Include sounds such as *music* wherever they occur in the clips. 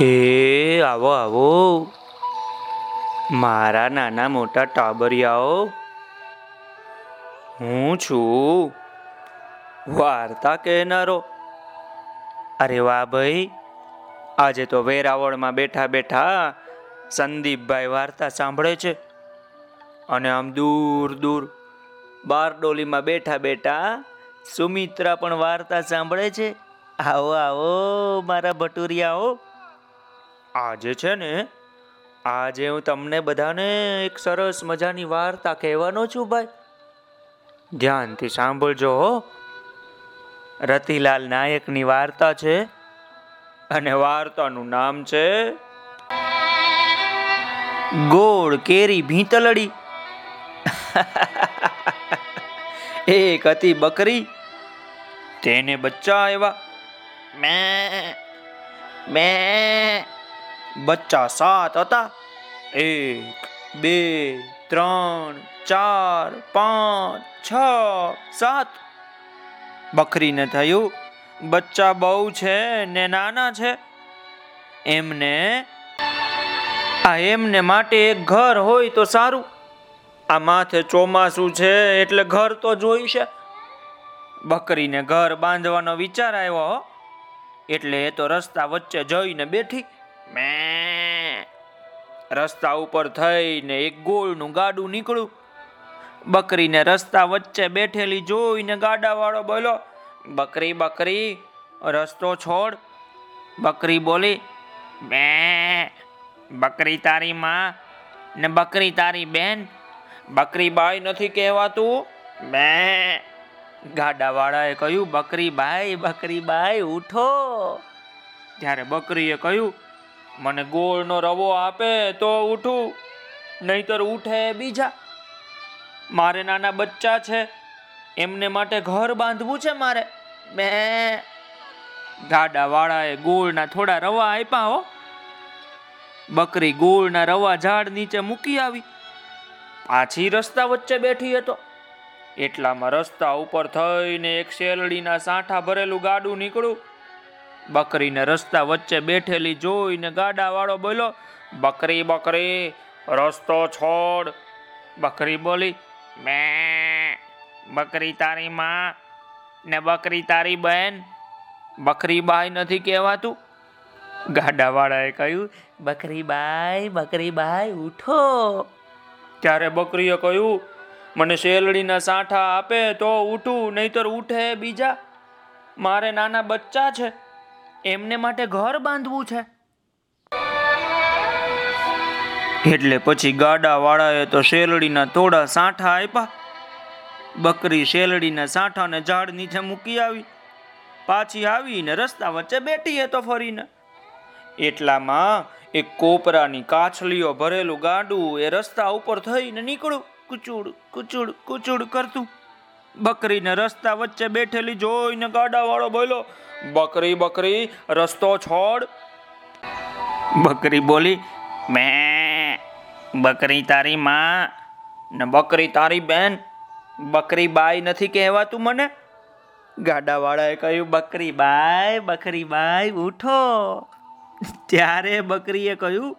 એ, આવો આવો. મારા નાના મોટા ટાબરિયાઓ, હું છું. વાર્તા કહેનારો. અરે વાહ ભાઈ, આજે તો વેરાવળમાં બેઠા બેઠા સંદીપભાઈ વાર્તા સાંભળે છે. અને આમ દૂર દૂર, બારડોલીમાં બેઠા બેઠા સુમિત્રા પણ વાર્તા સાંભળે છે. આવો આવો, મારા ભટુરિયાઓ. આજે છે ને, આજે હું તમને બધાને એક સરસ મજાની વાર્તા કહેવાનો છું ભાઈ. ધ્યાનથી સાંભળજો હો. રતિલાલ નાયકની વાર્તા છે અને વાર્તાનું નામ છે ગોળ કેરી ભીંતલડી. *laughs* એક હતી બકરી, તેને બચ્ચા આવ્યા મેં મેં બચ્ચા સાત હતા. એક, બે, ત્રણ, ચાર, પાંચ, છ, સાત. બકરીને થયું, બચ્ચા બહુ છે ને નાના છે. એમને, આ એમને માટે એક ઘર હોય તો સારું. આ માથે ચોમાસું છે એટલે ઘર તો જોઈશે બકરીને ઘર બાંધવાનો વિચાર આવ્યો. એટલે એ તો રસ્તા વચ્ચે જઈને બેઠી મેં. રસ્તા ઉપર થઈને એક ગોળનું ગાડું નીકળ્યું. બકરીને રસ્તા વચ્ચે બેઠેલી જોઈને ગાડાવાળો બોલો બકરી બકરી, રસ્તો છોડ. બકરી બોલી બે બકરી તારી માં ને બકરી તારી બેન. બકરી બાઈ નથી કહેવાતું. બે ગાડાવાળાએ કહ્યું, બકરી બાઈ બકરી બાઈ, ઉઠો. ત્યારે બકરીએ કહ્યું મને ગોળનો રવો આપે તો ઉઠું, નહીતર ઉઠે બીજા. મારે નાના બચ્ચા છે, એમને માટે ઘર બાંધવું છે મારે. બે ગાડાવાળાએ ગોળના થોડા રવા આપ્યા હો. બકરી ગોળના રવા ઝાડ નીચે મૂકી આવી. પાછી રસ્તા વચ્ચે બેઠી હતો. એટલામાં રસ્તા ઉપર થઈને એક શેલડીના સાંઠા ભરેલું ગાડું નીકળ્યું. બકરીને રસ્તા વચ્ચે બેઠેલી જોઈને ગાડાવાળો બોલો બકરી બકરી, રસ્તો છોડ. બકરી બોલી, મેં, બકરી તારી માં ને બકરી તારી બહેન બકરી બાઈ નથી કહેવાતું. ગાડાવાળાએ કહ્યું, બકરી બાઈ બકરી બાઈ, ઉઠો. ત્યારે બકરીએ કહ્યું, મને શેલડીના સાંઠા આપે તો ઉઠું, નહીતર ઉઠે બીજા. મારે નાના બચ્ચા છે. એમને માટે ઘર બાંધવું છે. એટલે પછી ગાડા વાળાએ તો શેલડીના થોડા સાંઠા આપ્યા. બકરી શેલડીના સાંઠાને ઝાડ નીચે મૂકી આવી. પાછી આવીને રસ્તા વચ્ચે બેઠી હતો ફરીને. એટલામાં એક કોપરાની કાછલીઓ ભરેલું ગાડું એ રસ્તા ઉપર થઈને નીકળ્યું. કુચુડ કુચુડ કુચુડ કરતું. બકરીને રસ્તા વચ્ચે બેઠેલી જોઈને ગાડાવાળો બોલો બકરી બકરી, રસ્તો છોડ. બકરી બોલી, મેં, બકરી તારી માં ને બકરી તારી બેન, બકરી બાઈ નથી કહેવાતું મને. ગાડાવાળાએ કહ્યું, બકરી બાઈ બકરી બાઈ, ઉઠો. ત્યારે બકરીએ કહ્યું,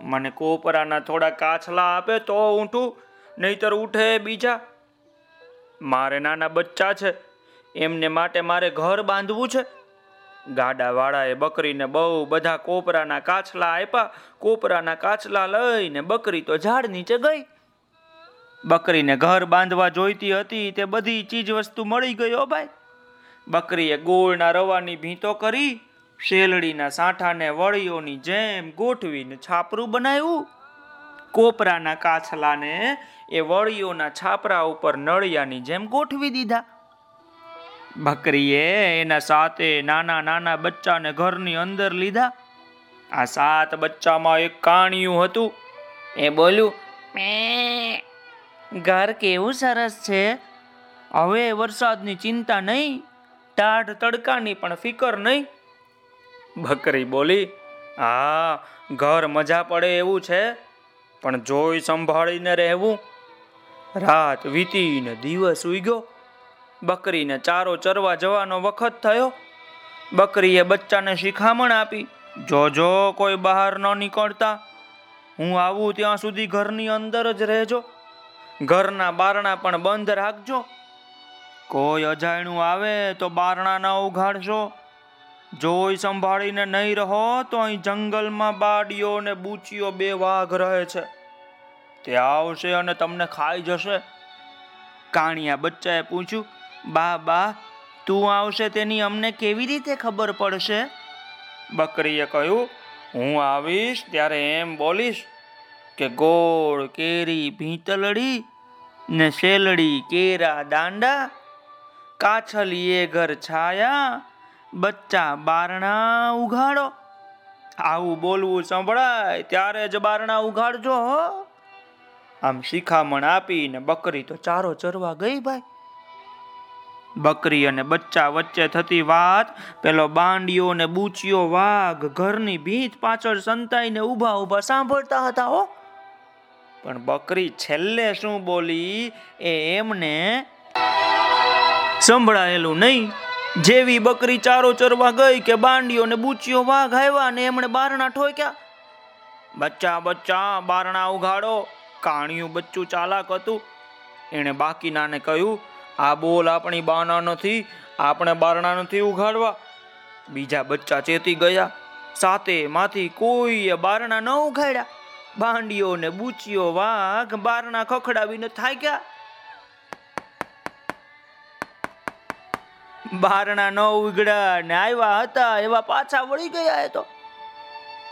મને કોપરાના થોડા કાછલા આપે તો ઊઠું, નહીતર ઉઠે બીજા. મારે નાના બચ્ચા છે. એમને માટે મારે ઘર બાંધવું છે. ગાડાવાળાએ બકરીને બહુ બધા કોપરાના કાછલા આપ્યા. કોપરાના કાછલા લઈને બકરી તો ઝાડ નીચે ગઈ. બકરીને ઘર બાંધવા જોઈતી હતી, તે બધી ચીજ વસ્તુ મળી ગયો ભાઈ. બકરીએ ગોળના રવાની ભીંતો કરી, શેલડીના સાંઠાને વળીઓની જેમ ગોઠવીને છાપરું બનાવ્યું. કોપરાના કાછલાને એ વળીઓના છાપરા ઉપર નળિયાની જેમ ગોઠવી દીધા. બકરીએ એના સાતે નાના નાના બચ્ચાને ઘરની અંદર લીધા. આ સાત બચ્ચામાં એક કાણિયું હતું. એ બોલ્યું. ઘર કેવું સરસ છે. હવે વરસાદની ચિંતા નહીં, ટાઢ તડકાની પણ ફિકર નહીં. બકરી બોલી, હા, ઘર મજા પડે એવું છે. પણ જોઈ સંભાળીને રહેવું. રાત વીતીને દિવસ ઉગ્યો. બકરીને ચારો ચરવા જવાનો વખત થયો. બકરીએ બચ્ચાને શિખામણ આપી જોજો કોઈ બહાર ન નીકળતા. હું આવું ત્યાં સુધી ઘરની અંદર જ રહેજો. ઘરના બારણા પણ બંધ રાખજો. કોઈ અજાણ્યું આવે તો બારણા ન ઉઘાડશો. જોઈ સંભાળીને નહીં રહો તો અહીં જંગલમાં બાડીઓ ને બૂચીઓ બે વાઘ રહે છે. તે આવશે અને તમને ખાઈ જશે. કાણિયા બચ્ચાએ પૂછ્યું, બા બા, તું આવશે તેની અમને કેવી રીતે ખબર પડશે? બકરીએ કહ્યું, હું આવીશ ત્યારે એમ બોલીશ કે ગોળ, કેરી, ભીંતલડી ને શેલડી, કેરા, દાંડા કાછલી એ ઘર છાયા, બચ્ચા બારણા ઉઘાડો. આવું બોલવું સંભળાય, ત્યારે જ બારણા ઉઘાડજો હો. આમ શિખામણ આપીને બકરી તો ચારો ચરવા ગઈ ભાઈ. બકરી અને બચ્ચા વચ્ચે થતી વાત, પેલો બાંડિયો ને બૂચિયો વાઘ ઘરની ભીત પાછળ સંતાઈને ઊભા ઊભા સાંભળતા હતા હો. પણ બકરી છેલ્લે શું બોલી, એ એમને સંભળાયેલું નહીં. જેવી બકરી ચારો ચરવા ગઈ કે બાંડિયો ને બૂચિયો વાઘ આવ્યા ને એમણે બારણા ઠોક્યા. બચ્ચા બચ્ચા, બારણા ઉઘાડો. કાણિયું બચ્ચું ચાલાક હતું. એણે બાકીનાને કહ્યું, આ બોલ આપણી બાના નથી, આપણે બારણા નથી ઉઘાડવા. બીજા બચ્ચા ચેતી ગયા. સાતે માંથી કોઈએ બારણા ન ઉઘાડ્યા. ભાંડીઓ ને બૂચીઓ વાઘ બારણા ખખડાવીને થાક્યા. બારણા ન ઉગડ્યા ને આવ્યા હતા એવા પાછા વળી ગયા એ તો.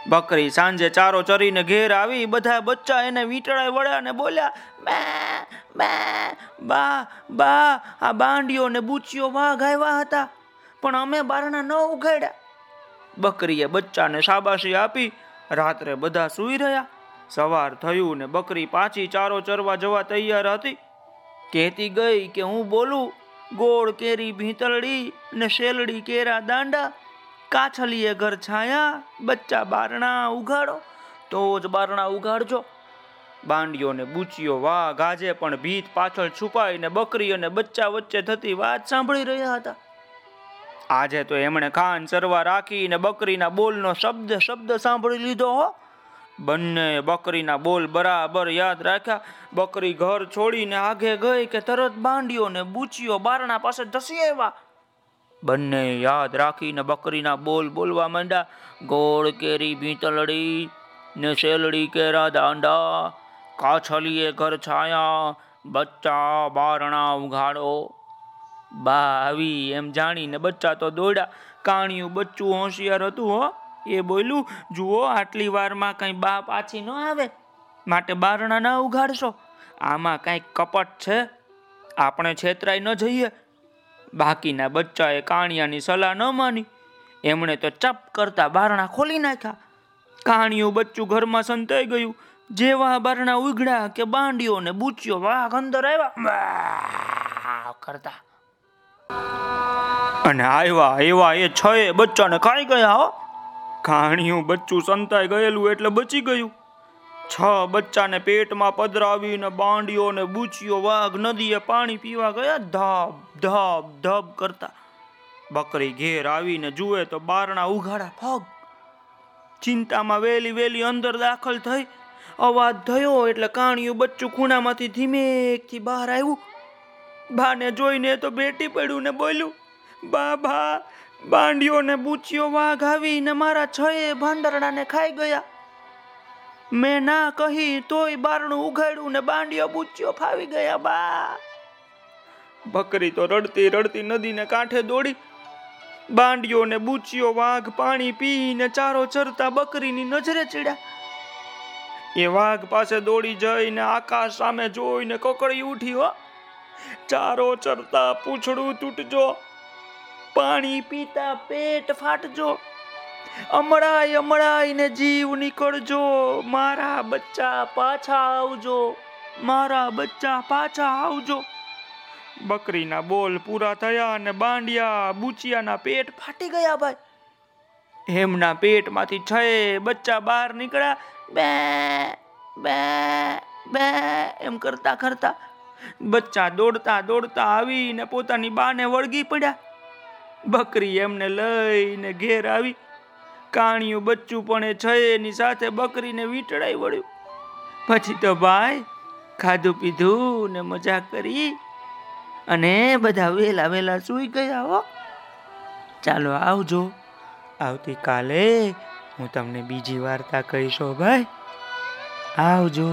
બકરી સાંજે ચારો ચરીને ઘેર આવી, બધા બચ્ચા એને વીંટળાય વળ્યા ને બોલ્યા, મે મે, બા બા, આ બાંડીઓ ને બૂચીઓ વાઘ આવ્યા હતા, પણ અમે બારણા ન ઉઘાડ્યા. બકરીએ બચ્ચાને શાબાશી આપી, રાત્રે બધા સૂઈ રહ્યા. સવાર થયું ને બકરી પાછી ચારો ચરવા જવા તૈયાર હતી. કહેતી ગઈ કે હું બોલું, ગોળ કેરી ભીતળી ને શેલડી કેરા દાંડા કાછલીએ ઘર છાયા, બચ્ચા બારણા ઉઘાડો, તો જ બારણા ઉઘાડજો. બાંડીઓ ને બૂચીઓ વાઘ આજે પણ ભીત પાછળ છુપાઈને બકરી અને બચ્ચા વચ્ચે થતી વાત સાંભળી રહ્યા હતા. આજે તો એમણે ખાન સરવા રાખીને બકરીના બોલનો શબ્દ શબ્દ સાંભળી લીધો હો. બંને બકરીના બોલ બરાબર યાદ રાખ્યા. બકરી ઘર છોડીને આગે ગઈ કે તરત બાંડીઓ ને બૂચીઓ બારણા પાસે ધસી આવ્યા. બંને યાદ રાખીને બકરીના બોલ બોલવા માંડ્યા. ગોળ કેરી, ભીતલડી ને શેલડી કેરા દાંડા, કાછલીએ ઘર છાયા, બચ્ચા બારણા ઉઘાડો. બા આવી એમ જાણીને બચ્ચા તો દોડ્યા. કાણિયું બચ્ચું હોશિયાર હતું હો. એ બોલ્યું, જુઓ, આટલી વારમાં કંઈ બા પાછી ન આવે. માટે બારણા ના ઉઘાડશો. આમાં કંઈક કપટ છે. આપણે છેતરાઈ ન જઈએ. બાકીના બચ્ચાએ કાણિયાની સલાહ ન માની. એમણે તો ચપ કરતા બારણા ખોલી નાખ્યા. કાણિયું બચ્ચું ઘરમાં સંતાઈ ગયું. જેવા બારણા ઉઘડ્યા કે બાંડીઓ ને બૂચ્યો વાઘ અંદર આવ્યા. કરતા. અને આવ્યા એવા એ છ બચ્ચાને ખાઈ ગયા હો. કાણિયું બચ્ચું સંતાઈ ગયેલું એટલે બચી ગયું. છ બચ્ચાને પેટમાં પધરાવીને બાંડીઓ ને બૂચીઓ વાઘ નદીએ પાણી પીવા ગયા, ધબ ધબ ધબ કરતા. બકરી ઘેર આવીને જુએ તો બારણા ઉઘાડા ફગ. ચિંતામાં વેલી વેલી અંદર દાખલ થઈ. અવાજ થયો એટલે કાણિયું બચ્ચું ખૂણામાંથી ધીમેકથી બહાર આવ્યું. બાને જોઈને તો બેટી પડ્યું ને બોલ્યું બા બા બાંડીઓ ને બૂચીઓ વાઘ આવીને મારા છએ ભાંડરડાને ખાઈ ગયા. મેં ના કહી તોય બારણું ઉઘાડ્યું ને બાંડિયો બુચ્યો ફાવી ગયા બા. બકરી તો રડતી રડતી નદીને કાંઠે દોડી. બાંડિયો ને બુચ્યો વાઘ પાણી પીને ચારો ચરતા બકરીની નજરે ચડ્યા. એ વાઘ પાસે દોડી જઈને આકાશ સામે જોઈને કકડી ઉઠી હો. ચારો ચરતા પૂંછડું તૂટજો. પાણી પીતા પેટ ફાટજો. અમળાય અમળાય ને જીવ નીકળજો. મારા બચ્ચા પાછા આવજો. મારા બચ્ચા પાછા આવજો. બકરીના બોલ પૂરા થયા અને બાંડિયા બુચિયાના પેટ ફાટી ગયા ભાઈ. એમના પેટમાંથી છ બચ્ચા બહાર નીકળ્યા. બે બે બે એમ કરતા કરતા બચ્ચા દોડતા દોડતા આવીને પોતાની બાને વળગી પડ્યા. બકરી એમને લઈને ઘેર આવી. કાણિયું બચ્ચું પણ એ છે, એની સાથે બકરીને વીંટળાઈ વળ્યું. પછી તો ભાઈ ખાધું પીધું ને મજા કરી અને બધા વેલા વેલા સૂઈ ગયા હો. ચાલો આવજો. આવતીકાલે હું તમને બીજી વાર્તા કહીશો ભાઈ. આવજો.